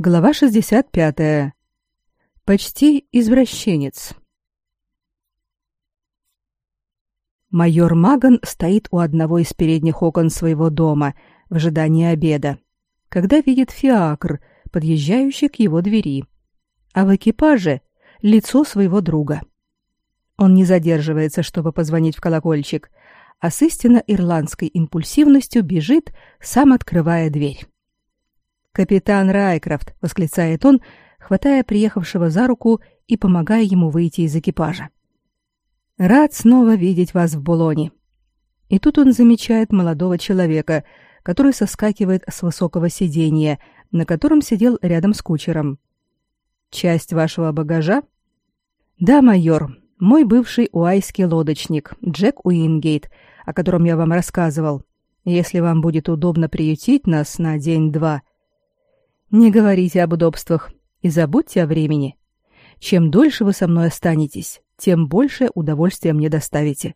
Глава 65. Почти извращенец. Майор Маган стоит у одного из передних окон своего дома в ожидании обеда, когда видит фиакр, подъезжающий к его двери, а в экипаже лицо своего друга. Он не задерживается, чтобы позвонить в колокольчик, а с истинно ирландской импульсивностью бежит, сам открывая дверь. «Капитан Райкрафт!» — восклицает он, хватая приехавшего за руку и помогая ему выйти из экипажа. «Рад снова видеть вас в Булоне». И тут он замечает молодого человека, который соскакивает с высокого сиденья, на котором сидел рядом с кучером. «Часть вашего багажа?» «Да, майор, мой бывший уайский лодочник, Джек Уингейт, о котором я вам рассказывал. Если вам будет удобно приютить нас на день-два, не говорите об удобствах и забудьте о времени. Чем дольше вы со мной останетесь, тем больше удовольствия мне доставите.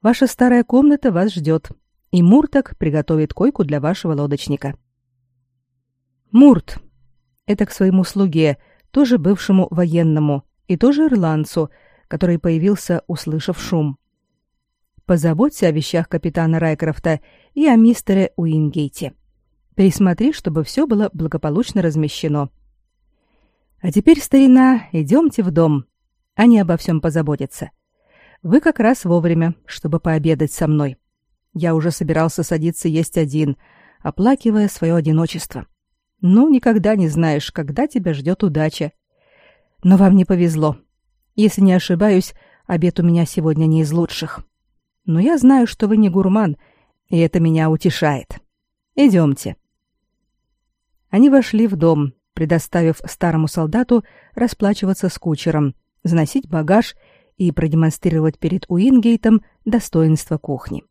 Ваша старая комната вас ждет, и Мурток приготовит койку для вашего лодочника. Мурт. Это к своему слуге, тоже бывшему военному, и тоже ирландцу, который появился, услышав шум. Позаботься о вещах капитана Райкрофта и о мистере Уингейте. Присмотри, чтобы все было благополучно размещено. А теперь, старина, идемте в дом. Они обо всем позаботятся. Вы как раз вовремя, чтобы пообедать со мной. Я уже собирался садиться есть один, оплакивая свое одиночество. Ну, никогда не знаешь, когда тебя ждет удача. Но вам не повезло. Если не ошибаюсь, обед у меня сегодня не из лучших. Но я знаю, что вы не гурман, и это меня утешает. Идемте. Они вошли в дом, предоставив старому солдату расплачиваться с кучером, заносить багаж и продемонстрировать перед Уингейтом достоинство кухни.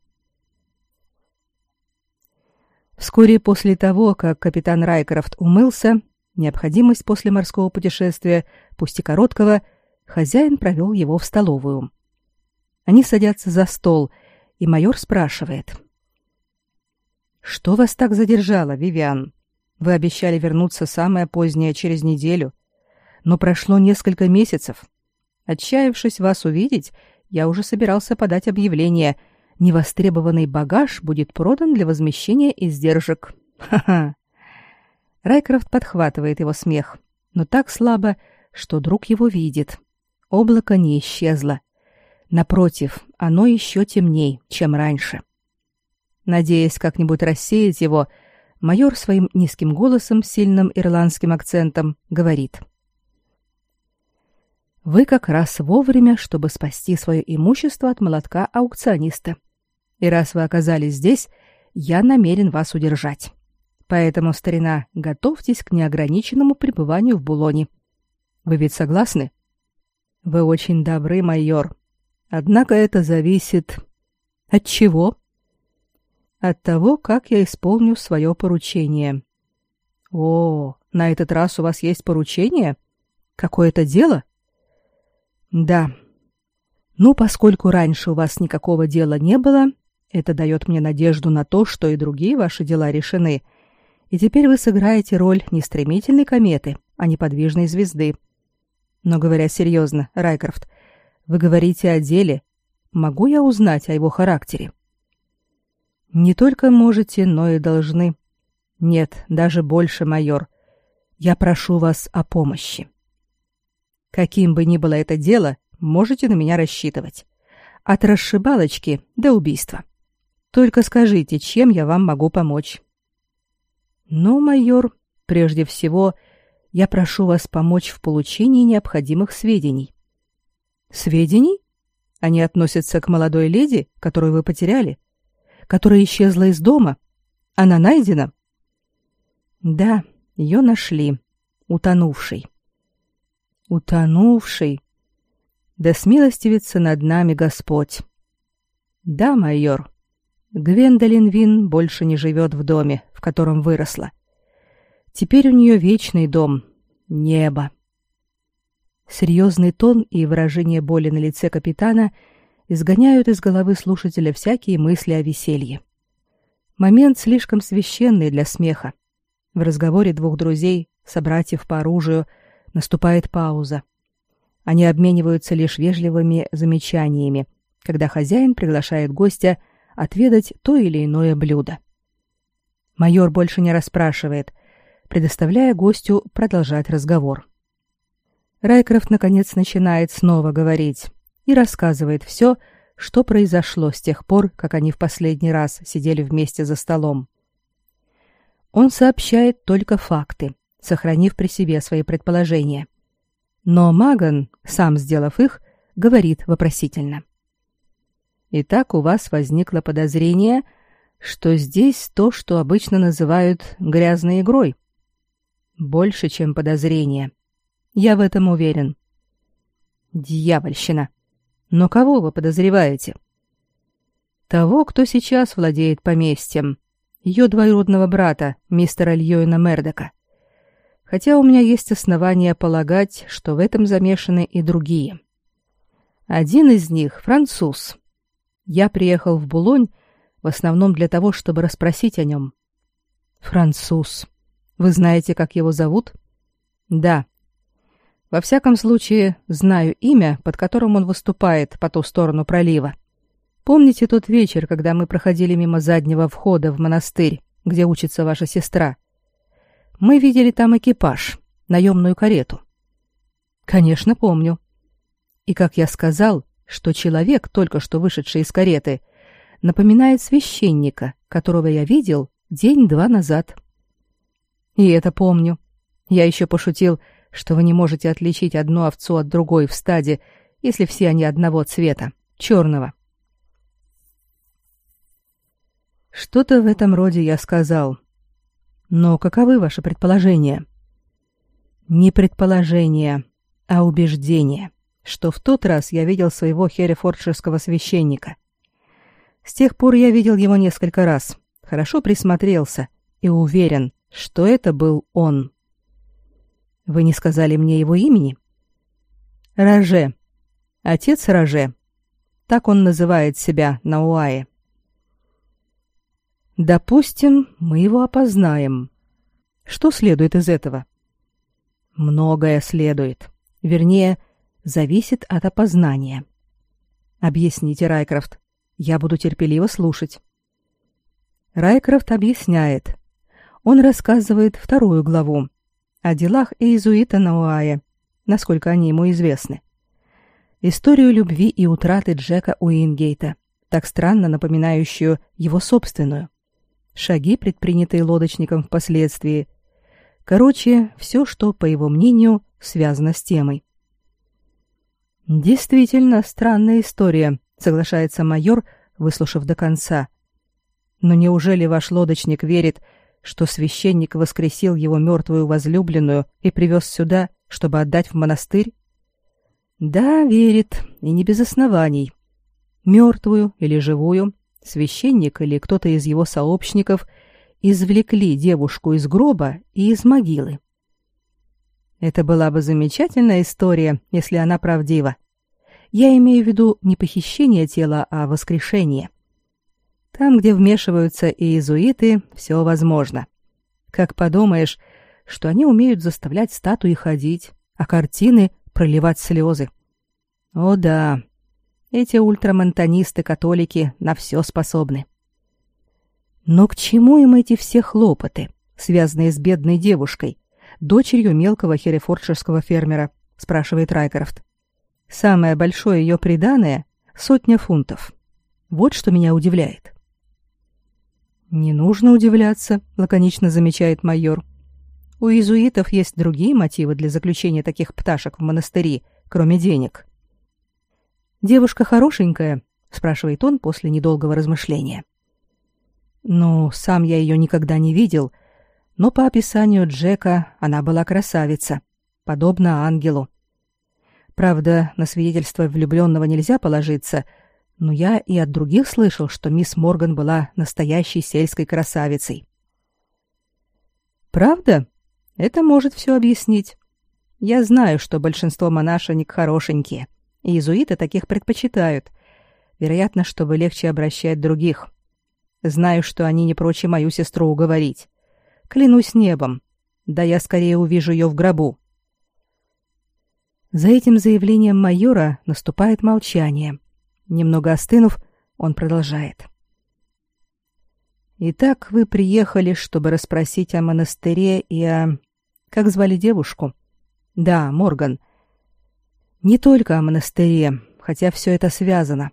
Вскоре после того, как капитан Райкрофт умылся, необходимость после морского путешествия, пусть и короткого, хозяин провел его в столовую. Они садятся за стол, и майор спрашивает. «Что вас так задержало, Вивиан?» Вы обещали вернуться самое позднее через неделю. Но прошло несколько месяцев. Отчаявшись вас увидеть, я уже собирался подать объявление. Невостребованный багаж будет продан для возмещения издержек. Ха-ха. Райкрофт подхватывает его смех, но так слабо, что друг его видит. Облако не исчезло. Напротив, оно еще темней, чем раньше. Надеясь как-нибудь рассеять его, — майор своим низким голосом с сильным ирландским акцентом говорит. «Вы как раз вовремя, чтобы спасти свое имущество от молотка аукциониста. И раз вы оказались здесь, я намерен вас удержать. Поэтому, старина, готовьтесь к неограниченному пребыванию в Булоне. Вы ведь согласны? Вы очень добры, майор. Однако это зависит... От чего? От того, как я исполню свое поручение. О, на этот раз у вас есть поручение? Какое-то дело? Да. Ну, поскольку раньше у вас никакого дела не было, это дает мне надежду на то, что и другие ваши дела решены. И теперь вы сыграете роль не стремительной кометы, а неподвижной звезды. Но говоря серьезно, Райкрофт, вы говорите о деле. Могу я узнать о его характере? — не только можете, но и должны. Нет, даже больше, майор. Я прошу вас о помощи. Каким бы ни было это дело, можете на меня рассчитывать. От расшибалочки до убийства. Только скажите, чем я вам могу помочь? Ну, майор, прежде всего, я прошу вас помочь в получении необходимых сведений. Сведений? Они относятся к молодой леди, которую вы потеряли? Которая исчезла из дома? Она найдена? Да, ее нашли. Утонувшей. Утонувшей. Да смилостивится над нами Господь. Да, майор. Гвендолин Вин больше не живет в доме, в котором выросла. Теперь у нее вечный дом — небо. Серьезный тон и выражение боли на лице капитана — изгоняют из головы слушателя всякие мысли о веселье. Момент слишком священный для смеха. В разговоре двух друзей, собратьев по оружию, наступает пауза. Они обмениваются лишь вежливыми замечаниями, когда хозяин приглашает гостя отведать то или иное блюдо. Майор больше не расспрашивает, предоставляя гостю продолжать разговор. Райкрофт наконец начинает снова говорить и рассказывает все, что произошло с тех пор, как они в последний раз сидели вместе за столом. Он сообщает только факты, сохранив при себе свои предположения. Но Маган, сам сделав их, говорит вопросительно. Итак, у вас возникло подозрение, что здесь то, что обычно называют грязной игрой. Больше, чем подозрение. Я в этом уверен. Дьявольщина. Но кого вы подозреваете? Того, кто сейчас владеет поместьем. Ее двоюродного брата, мистера Льюина Мердока. Хотя у меня есть основания полагать, что в этом замешаны и другие. Один из них — француз. Я приехал в Булонь в основном для того, чтобы расспросить о нем. Француз. Вы знаете, как его зовут? Да. Во всяком случае, знаю имя, под которым он выступает по ту сторону пролива. Помните тот вечер, когда мы проходили мимо заднего входа в монастырь, где учится ваша сестра? Мы видели там экипаж, наемную карету. Конечно, помню. И как я сказал, что человек, только что вышедший из кареты, напоминает священника, которого я видел день-два назад. И это помню. Я еще пошутил, что вы не можете отличить одну овцу от другой в стаде, если все они одного цвета, черного. Что-то в этом роде я сказал. Но каковы ваши предположения? Не предположения, а убеждения, что в тот раз я видел своего херефордширского священника. С тех пор я видел его несколько раз, хорошо присмотрелся и уверен, что это был он. Вы не сказали мне его имени? Роже. Отец Роже. Так он называет себя на Уае. Допустим, мы его опознаем. Что следует из этого? Многое следует. Вернее, зависит от опознания. Объясните, Райкрофт. Я буду терпеливо слушать. Райкрофт объясняет. Он рассказывает вторую главу о делах иезуита Науая, насколько они ему известны. Историю любви и утраты Джека Уингейта, так странно напоминающую его собственную. Шаги, предпринятые лодочником впоследствии. Короче, все, что, по его мнению, связано с темой. Действительно странная история, соглашается майор, выслушав до конца. Но неужели ваш лодочник верит, что священник воскресил его мертвую возлюбленную и привез сюда, чтобы отдать в монастырь? Да, верит, и не без оснований. Мертвую или живую, священник или кто-то из его сообщников извлекли девушку из гроба и из могилы. Это была бы замечательная история, если она правдива. Я имею в виду не похищение тела, а воскрешение. Там, где вмешиваются и иезуиты, все возможно. Как подумаешь, что они умеют заставлять статуи ходить, а картины проливать слезы. О да, эти ультрамонтанисты-католики на все способны. Но к чему им эти все хлопоты, связанные с бедной девушкой, дочерью мелкого херефордширского фермера, спрашивает Райкрофт. Самое большое ее приданое — сотня фунтов. Вот что меня удивляет. «Не нужно удивляться», — лаконично замечает майор. «У иезуитов есть другие мотивы для заключения таких пташек в монастыри, кроме денег». «Девушка хорошенькая?» — спрашивает он после недолгого размышления. «Ну, сам я ее никогда не видел, но по описанию Джека она была красавица, подобна ангелу. Правда, на свидетельство влюбленного нельзя положиться, но я и от других слышал, что мисс Морган была настоящей сельской красавицей. Правда? Это может все объяснить. Я знаю, что большинство монашенек хорошенькие, и иезуиты таких предпочитают, вероятно, чтобы легче обращать других. Знаю, что они не прочь мою сестру уговорить. Клянусь небом. Да я скорее увижу ее в гробу. За этим заявлением майора наступает молчание. Немного остынув, он продолжает. Итак, вы приехали, чтобы расспросить о монастыре и о... Как звали девушку? Да, Морган. Не только о монастыре, хотя все это связано.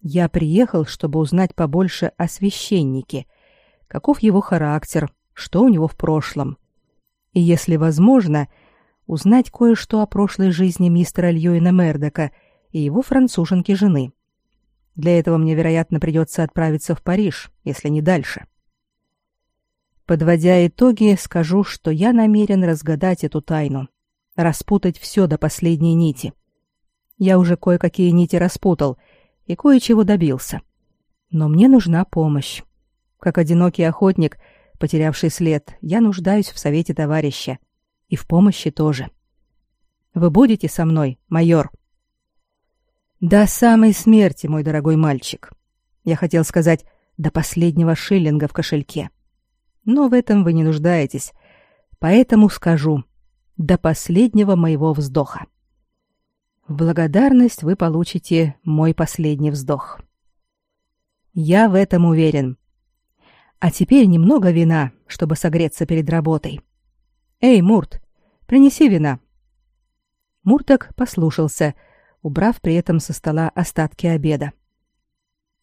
Я приехал, чтобы узнать побольше о священнике, каков его характер, что у него в прошлом. И, если возможно, узнать кое-что о прошлой жизни мистера Льюина Мердока и его француженки-жены. Для этого мне, вероятно, придется отправиться в Париж, если не дальше. Подводя итоги, скажу, что я намерен разгадать эту тайну, распутать все до последней нити. Я уже кое-какие нити распутал и кое-чего добился. Но мне нужна помощь. Как одинокий охотник, потерявший след, я нуждаюсь в совете товарища. И в помощи тоже. Вы будете со мной, майор?» До самой смерти, мой дорогой мальчик. Я хотел сказать, до последнего шиллинга в кошельке. Но в этом вы не нуждаетесь, поэтому скажу, до последнего моего вздоха. В благодарность вы получите мой последний вздох. Я в этом уверен. А теперь немного вина, чтобы согреться перед работой. Эй, Мурт, принеси вина. Мурток послушался — убрав при этом со стола остатки обеда.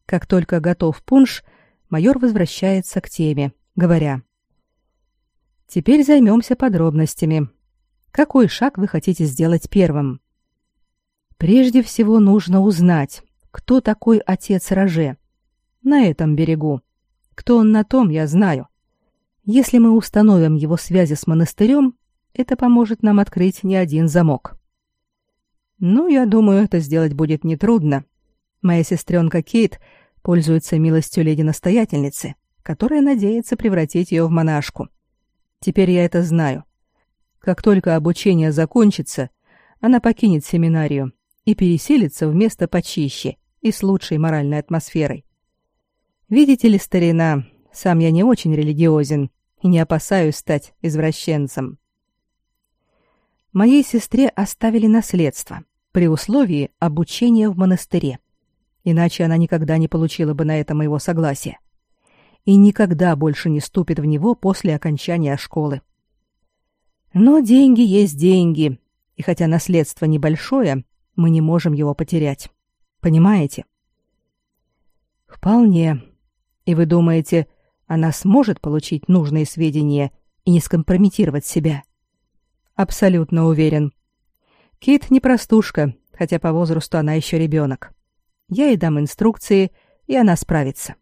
Как только готов пунш, майор возвращается к теме, говоря: "Теперь займемся подробностями. Какой шаг вы хотите сделать первым?" Прежде всего нужно узнать, кто такой отец Роже. На этом берегу. Кто он на том, я знаю. Если мы установим его связи с монастырем, это поможет нам открыть не один замок. Ну, я думаю, это сделать будет нетрудно. Моя сестренка Кейт пользуется милостью леди-настоятельницы, которая надеется превратить ее в монашку. Теперь я это знаю. Как только обучение закончится, она покинет семинарию и переселится в место почище и с лучшей моральной атмосферой. Видите ли, старина, сам я не очень религиозен и не опасаюсь стать извращенцем. Моей сестре оставили наследство при условии обучения в монастыре. Иначе она никогда не получила бы на это моего согласия. И никогда больше не ступит в него после окончания школы. Но деньги есть деньги, и хотя наследство небольшое, мы не можем его потерять. Понимаете? Вполне. И вы думаете, она сможет получить нужные сведения и не скомпрометировать себя? Абсолютно уверен. Кит не простушка, хотя по возрасту она еще ребенок. Я ей дам инструкции, и она справится.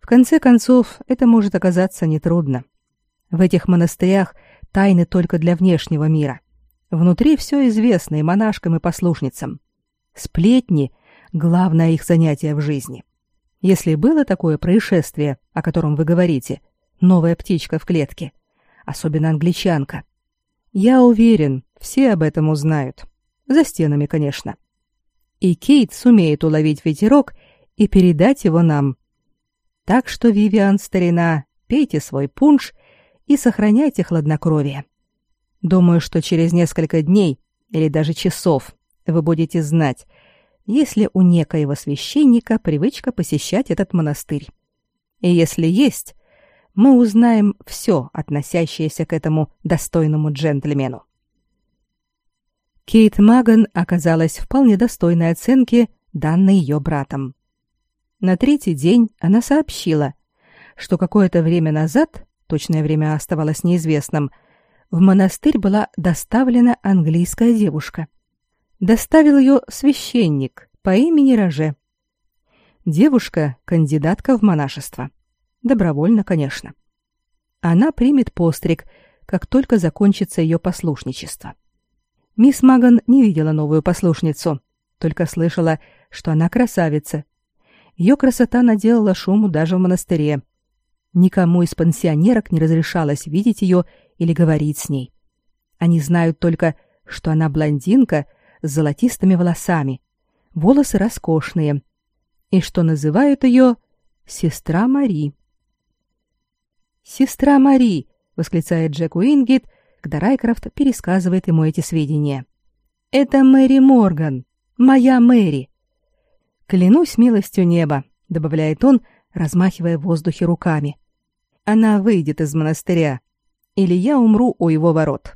В конце концов, это может оказаться нетрудно. В этих монастырях тайны только для внешнего мира. Внутри все известно и монашкам, и послушницам. Сплетни — главное их занятие в жизни. Если было такое происшествие, о котором вы говорите, новая птичка в клетке, особенно англичанка, я уверен, все об этом узнают. За стенами, конечно. И Кейт сумеет уловить ветерок и передать его нам. Так что, Вивиан, старина, пейте свой пунш и сохраняйте хладнокровие. Думаю, что через несколько дней или даже часов вы будете знать, есть ли у некоего священника привычка посещать этот монастырь. И если есть, мы узнаем все, относящееся к этому достойному джентльмену. Кейт Маган оказалась вполне достойной оценки, данной ее братом. На третий день она сообщила, что какое-то время назад, точное время оставалось неизвестным, в монастырь была доставлена английская девушка. Доставил ее священник по имени Роже. Девушка — кандидатка в монашество. Добровольно, конечно. Она примет постриг, как только закончится ее послушничество. Мисс Маган не видела новую послушницу, только слышала, что она красавица. Ее красота наделала шуму даже в монастыре. Никому из пансионерок не разрешалось видеть ее или говорить с ней. Они знают только, что она блондинка с золотистыми волосами, волосы роскошные, и что называют ее «сестра Мари». «Сестра Мари!» — восклицает Джек Уингит, когда Райкрафт пересказывает ему эти сведения. «Это Мэри Морган, моя Мэри!» «Клянусь милостью неба», — добавляет он, размахивая в воздухе руками. «Она выйдет из монастыря, или я умру у его ворот».